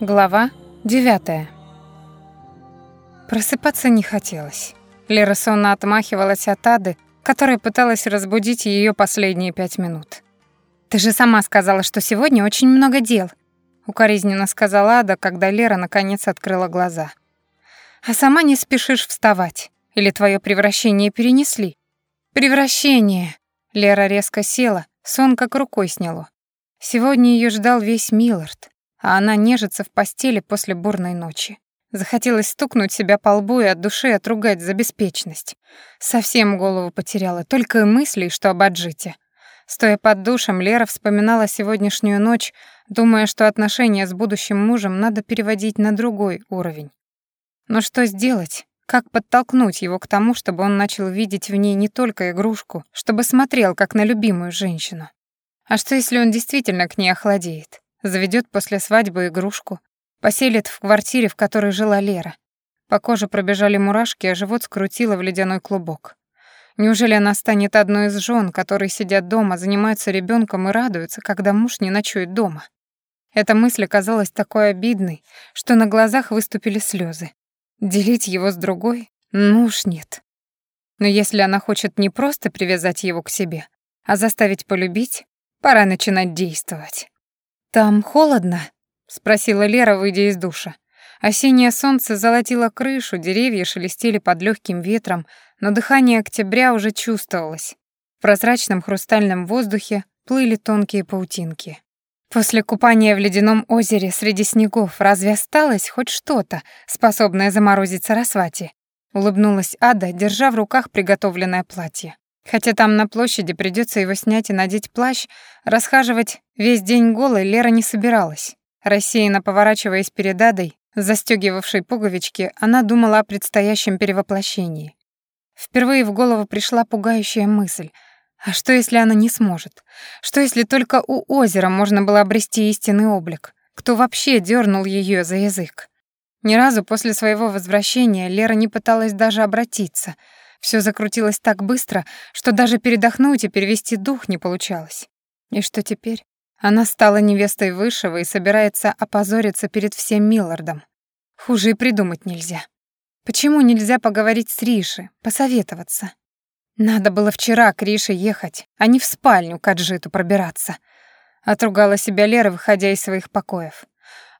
Глава 9. Просыпаться не хотелось. Лера сонно отмахивалась от Ады, которая пыталась разбудить ее последние пять минут. «Ты же сама сказала, что сегодня очень много дел», — укоризненно сказала Ада, когда Лера наконец открыла глаза. «А сама не спешишь вставать. Или твое превращение перенесли?» «Превращение!» Лера резко села, сон как рукой сняло. Сегодня ее ждал весь Миллард а она нежится в постели после бурной ночи. Захотелось стукнуть себя по лбу и от души отругать за беспечность. Совсем голову потеряла, только и мыслей, что об отжите. Стоя под душем, Лера вспоминала сегодняшнюю ночь, думая, что отношения с будущим мужем надо переводить на другой уровень. Но что сделать? Как подтолкнуть его к тому, чтобы он начал видеть в ней не только игрушку, чтобы смотрел как на любимую женщину? А что, если он действительно к ней охладеет? Заведет после свадьбы игрушку, поселит в квартире, в которой жила Лера. По коже пробежали мурашки, а живот скрутило в ледяной клубок. Неужели она станет одной из жен, которые сидят дома, занимаются ребенком и радуются, когда муж не ночует дома? Эта мысль оказалась такой обидной, что на глазах выступили слезы. Делить его с другой? Ну уж нет. Но если она хочет не просто привязать его к себе, а заставить полюбить, пора начинать действовать. «Там холодно?» — спросила Лера, выйдя из душа. Осеннее солнце золотило крышу, деревья шелестели под легким ветром, но дыхание октября уже чувствовалось. В прозрачном хрустальном воздухе плыли тонкие паутинки. После купания в ледяном озере среди снегов разве осталось хоть что-то, способное заморозить Сарасвати? Улыбнулась Ада, держа в руках приготовленное платье. Хотя там на площади придется его снять и надеть плащ, расхаживать весь день голой Лера не собиралась. Рассеянно поворачиваясь перед Адой, застёгивавшей пуговички, она думала о предстоящем перевоплощении. Впервые в голову пришла пугающая мысль. А что, если она не сможет? Что, если только у озера можно было обрести истинный облик? Кто вообще дернул ее за язык? Ни разу после своего возвращения Лера не пыталась даже обратиться — все закрутилось так быстро, что даже передохнуть и перевести дух не получалось. И что теперь? Она стала невестой Высшего и собирается опозориться перед всем Миллардом. Хуже и придумать нельзя. Почему нельзя поговорить с Риши, посоветоваться? Надо было вчера к Рише ехать, а не в спальню к Аджиту пробираться. Отругала себя Лера, выходя из своих покоев.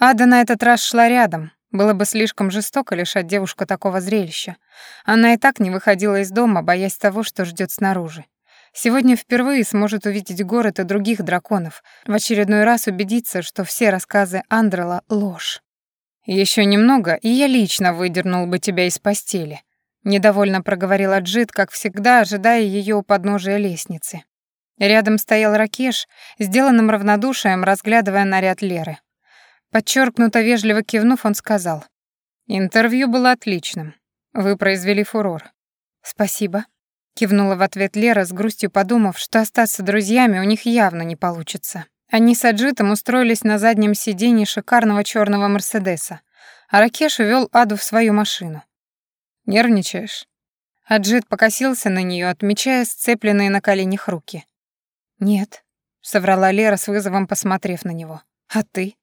Ада на этот раз шла рядом, было бы слишком жестоко лишать девушку такого зрелища. Она и так не выходила из дома, боясь того, что ждет снаружи. Сегодня впервые сможет увидеть город и других драконов, в очередной раз убедиться, что все рассказы Андрела — ложь. Еще немного, и я лично выдернул бы тебя из постели», — недовольно проговорила Джит, как всегда, ожидая ее у подножия лестницы. Рядом стоял Ракеш, сделанным равнодушием, разглядывая наряд Леры. Подчеркнуто вежливо кивнув, он сказал. «Интервью было отличным. Вы произвели фурор». «Спасибо», — кивнула в ответ Лера, с грустью подумав, что остаться друзьями у них явно не получится. Они с Аджитом устроились на заднем сиденье шикарного черного Мерседеса, а Ракеш увел Аду в свою машину. «Нервничаешь?» Аджит покосился на нее, отмечая сцепленные на коленях руки. «Нет», — соврала Лера с вызовом, посмотрев на него. «А ты?»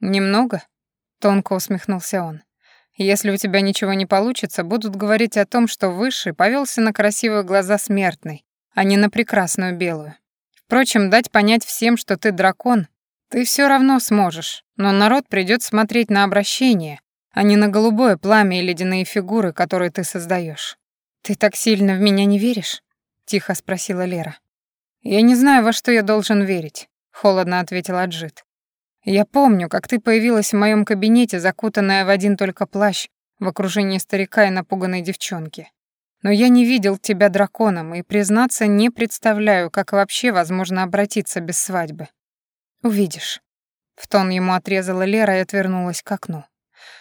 «Немного?» — тонко усмехнулся он. «Если у тебя ничего не получится, будут говорить о том, что Высший повелся на красивые глаза смертной, а не на прекрасную белую. Впрочем, дать понять всем, что ты дракон, ты все равно сможешь, но народ придет смотреть на обращение, а не на голубое пламя и ледяные фигуры, которые ты создаешь. «Ты так сильно в меня не веришь?» — тихо спросила Лера. «Я не знаю, во что я должен верить», — холодно ответил Аджит. Я помню, как ты появилась в моем кабинете, закутанная в один только плащ, в окружении старика и напуганной девчонки. Но я не видел тебя драконом и, признаться, не представляю, как вообще возможно обратиться без свадьбы. Увидишь. В тон ему отрезала Лера и отвернулась к окну.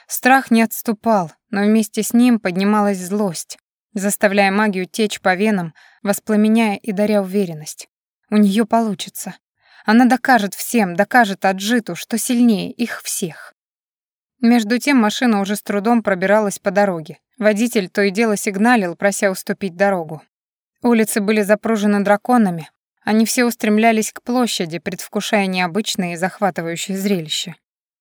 Страх не отступал, но вместе с ним поднималась злость, заставляя магию течь по венам, воспламеняя и даря уверенность. У нее получится. Она докажет всем, докажет Аджиту, что сильнее их всех. Между тем машина уже с трудом пробиралась по дороге. Водитель то и дело сигналил, прося уступить дорогу. Улицы были запружены драконами. Они все устремлялись к площади, предвкушая необычное и захватывающее зрелище.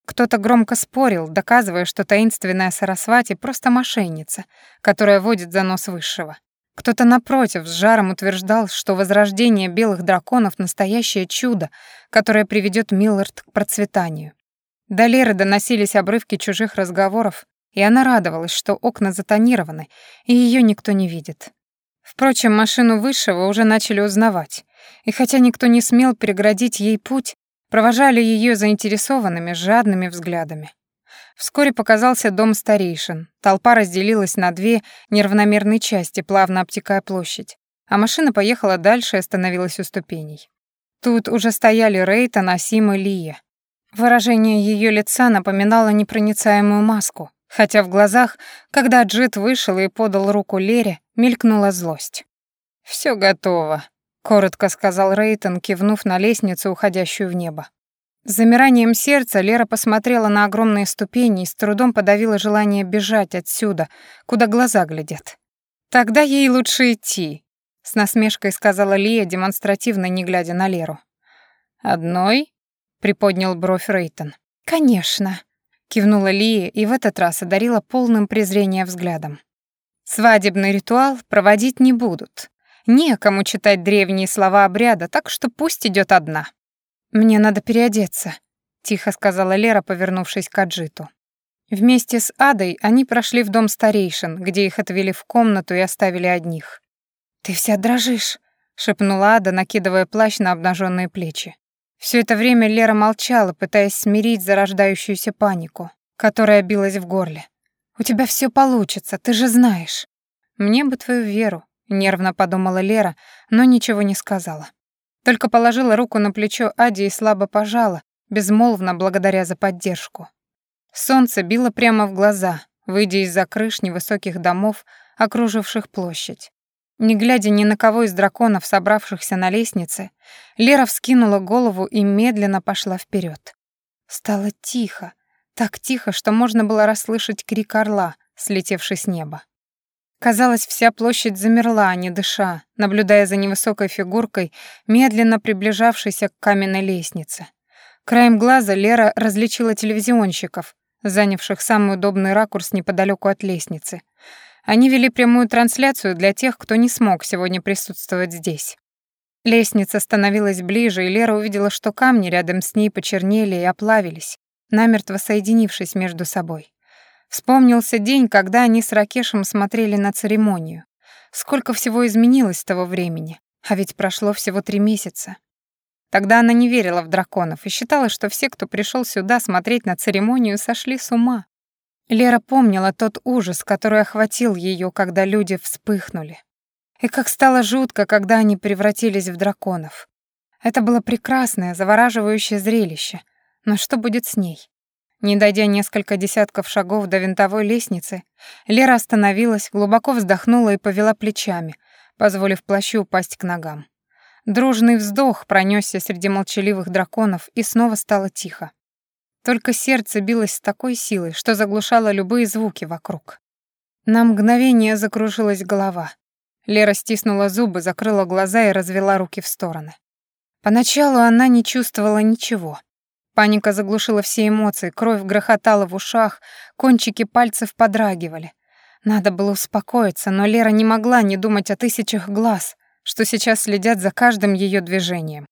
Кто-то громко спорил, доказывая, что таинственная Сарасвати просто мошенница, которая водит за нос высшего. Кто-то напротив с жаром утверждал, что возрождение белых драконов — настоящее чудо, которое приведет Миллард к процветанию. До Леры доносились обрывки чужих разговоров, и она радовалась, что окна затонированы, и ее никто не видит. Впрочем, машину Высшего уже начали узнавать, и хотя никто не смел переградить ей путь, провожали ее заинтересованными, жадными взглядами. Вскоре показался дом старейшин. Толпа разделилась на две неравномерные части, плавно обтекая площадь. А машина поехала дальше и остановилась у ступеней. Тут уже стояли Рейта, Насим и Лия. Выражение ее лица напоминало непроницаемую маску, хотя в глазах, когда Джит вышел и подал руку Лере, мелькнула злость. Все готово», — коротко сказал Рейтон, кивнув на лестницу, уходящую в небо. С замиранием сердца Лера посмотрела на огромные ступени и с трудом подавила желание бежать отсюда, куда глаза глядят. «Тогда ей лучше идти», — с насмешкой сказала Лия, демонстративно не глядя на Леру. «Одной?» — приподнял бровь Рейтон. «Конечно», — кивнула Лия и в этот раз одарила полным презрения взглядом. «Свадебный ритуал проводить не будут. Некому читать древние слова обряда, так что пусть идет одна». «Мне надо переодеться», — тихо сказала Лера, повернувшись к Аджиту. Вместе с Адой они прошли в дом старейшин, где их отвели в комнату и оставили одних. «Ты вся дрожишь», — шепнула Ада, накидывая плащ на обнаженные плечи. Все это время Лера молчала, пытаясь смирить зарождающуюся панику, которая билась в горле. «У тебя все получится, ты же знаешь». «Мне бы твою веру», — нервно подумала Лера, но ничего не сказала. Только положила руку на плечо Ади и слабо пожала, безмолвно благодаря за поддержку. Солнце било прямо в глаза, выйдя из-за крыш невысоких домов, окруживших площадь. Не глядя ни на кого из драконов, собравшихся на лестнице, Лера вскинула голову и медленно пошла вперед. Стало тихо, так тихо, что можно было расслышать крик орла, слетевший с неба. Казалось, вся площадь замерла, не дыша, наблюдая за невысокой фигуркой, медленно приближавшейся к каменной лестнице. Краем глаза Лера различила телевизионщиков, занявших самый удобный ракурс неподалеку от лестницы. Они вели прямую трансляцию для тех, кто не смог сегодня присутствовать здесь. Лестница становилась ближе, и Лера увидела, что камни рядом с ней почернели и оплавились, намертво соединившись между собой. Вспомнился день, когда они с Ракешем смотрели на церемонию. Сколько всего изменилось с того времени, а ведь прошло всего три месяца. Тогда она не верила в драконов и считала, что все, кто пришел сюда смотреть на церемонию, сошли с ума. Лера помнила тот ужас, который охватил ее, когда люди вспыхнули. И как стало жутко, когда они превратились в драконов. Это было прекрасное, завораживающее зрелище. Но что будет с ней? Не дойдя несколько десятков шагов до винтовой лестницы, Лера остановилась, глубоко вздохнула и повела плечами, позволив плащу упасть к ногам. Дружный вздох пронесся среди молчаливых драконов, и снова стало тихо. Только сердце билось с такой силой, что заглушало любые звуки вокруг. На мгновение закружилась голова. Лера стиснула зубы, закрыла глаза и развела руки в стороны. Поначалу она не чувствовала ничего. Паника заглушила все эмоции, кровь грохотала в ушах, кончики пальцев подрагивали. Надо было успокоиться, но Лера не могла не думать о тысячах глаз, что сейчас следят за каждым ее движением.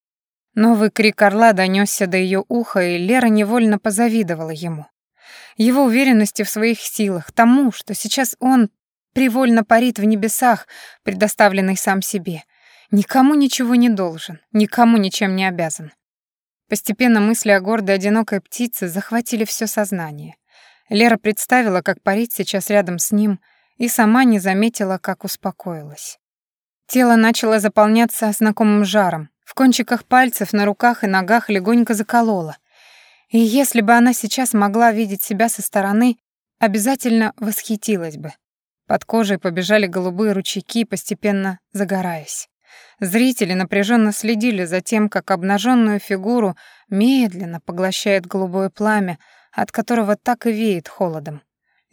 Новый крик орла донесся до ее уха, и Лера невольно позавидовала ему. Его уверенности в своих силах, тому, что сейчас он привольно парит в небесах, предоставленный сам себе. Никому ничего не должен, никому ничем не обязан. Постепенно мысли о гордой одинокой птице захватили все сознание. Лера представила, как парит сейчас рядом с ним, и сама не заметила, как успокоилась. Тело начало заполняться знакомым жаром, в кончиках пальцев, на руках и ногах легонько закололо. И если бы она сейчас могла видеть себя со стороны, обязательно восхитилась бы. Под кожей побежали голубые ручейки, постепенно загораясь. Зрители напряженно следили за тем, как обнаженную фигуру медленно поглощает голубое пламя, от которого так и веет холодом.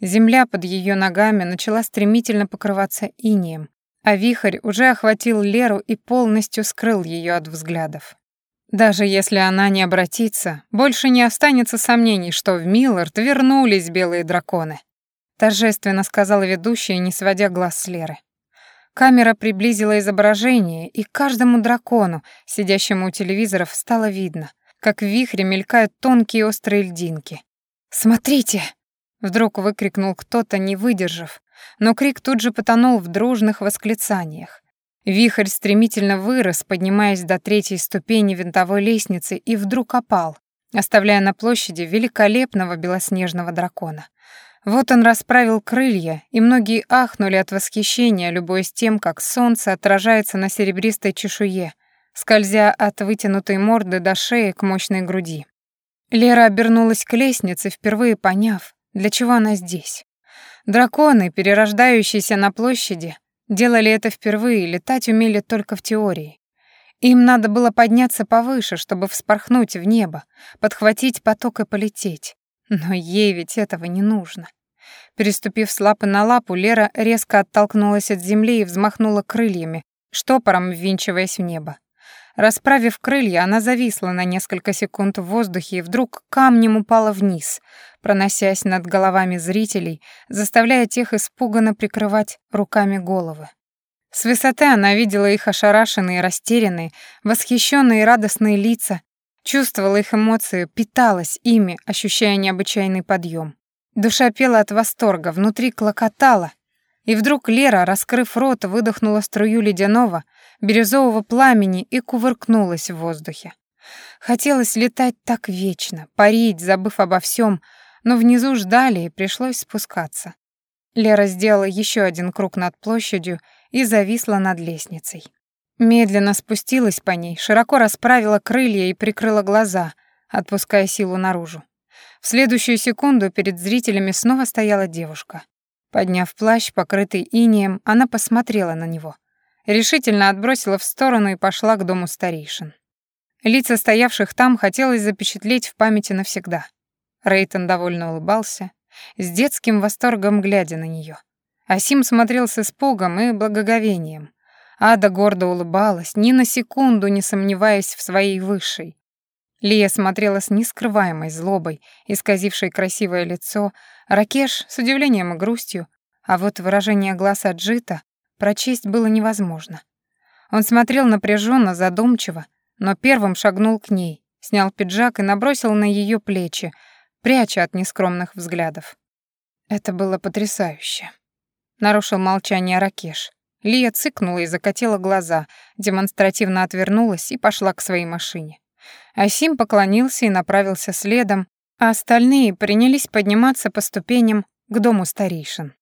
Земля под ее ногами начала стремительно покрываться инеем, а вихрь уже охватил Леру и полностью скрыл ее от взглядов. Даже если она не обратится, больше не останется сомнений, что в Миллард вернулись белые драконы. Торжественно сказала ведущая, не сводя глаз с Леры. Камера приблизила изображение, и каждому дракону, сидящему у телевизоров, стало видно, как в вихре мелькают тонкие острые льдинки. «Смотрите!» — вдруг выкрикнул кто-то, не выдержав, но крик тут же потонул в дружных восклицаниях. Вихрь стремительно вырос, поднимаясь до третьей ступени винтовой лестницы, и вдруг опал, оставляя на площади великолепного белоснежного дракона. Вот он расправил крылья, и многие ахнули от восхищения, любуясь тем, как солнце отражается на серебристой чешуе, скользя от вытянутой морды до шеи к мощной груди. Лера обернулась к лестнице, впервые поняв, для чего она здесь. Драконы, перерождающиеся на площади, делали это впервые, летать умели только в теории. Им надо было подняться повыше, чтобы вспорхнуть в небо, подхватить поток и полететь. Но ей ведь этого не нужно. Переступив с лапы на лапу, Лера резко оттолкнулась от земли и взмахнула крыльями, штопором ввинчиваясь в небо. Расправив крылья, она зависла на несколько секунд в воздухе и вдруг камнем упала вниз, проносясь над головами зрителей, заставляя тех испуганно прикрывать руками головы. С высоты она видела их ошарашенные, растерянные, восхищенные и радостные лица, чувствовала их эмоции, питалась ими, ощущая необычайный подъем. Душа пела от восторга, внутри клокотала, и вдруг Лера, раскрыв рот, выдохнула струю ледяного, бирюзового пламени и кувыркнулась в воздухе. Хотелось летать так вечно, парить, забыв обо всем, но внизу ждали и пришлось спускаться. Лера сделала еще один круг над площадью и зависла над лестницей. Медленно спустилась по ней, широко расправила крылья и прикрыла глаза, отпуская силу наружу. В следующую секунду перед зрителями снова стояла девушка. Подняв плащ, покрытый инеем, она посмотрела на него решительно отбросила в сторону и пошла к дому старейшин. Лица стоявших там хотелось запечатлеть в памяти навсегда. Рейтон довольно улыбался, с детским восторгом глядя на нее. Асим смотрел с испугом и благоговением. Ада гордо улыбалась, ни на секунду не сомневаясь в своей высшей. Лия смотрела с нескрываемой злобой, исказившей красивое лицо, Ракеш с удивлением и грустью, а вот выражение глаз Аджита прочесть было невозможно. Он смотрел напряженно, задумчиво, но первым шагнул к ней, снял пиджак и набросил на ее плечи, пряча от нескромных взглядов. Это было потрясающе. Нарушил молчание Ракеш. Лия цыкнула и закатила глаза, демонстративно отвернулась и пошла к своей машине. Асим поклонился и направился следом, а остальные принялись подниматься по ступеням к дому старейшин.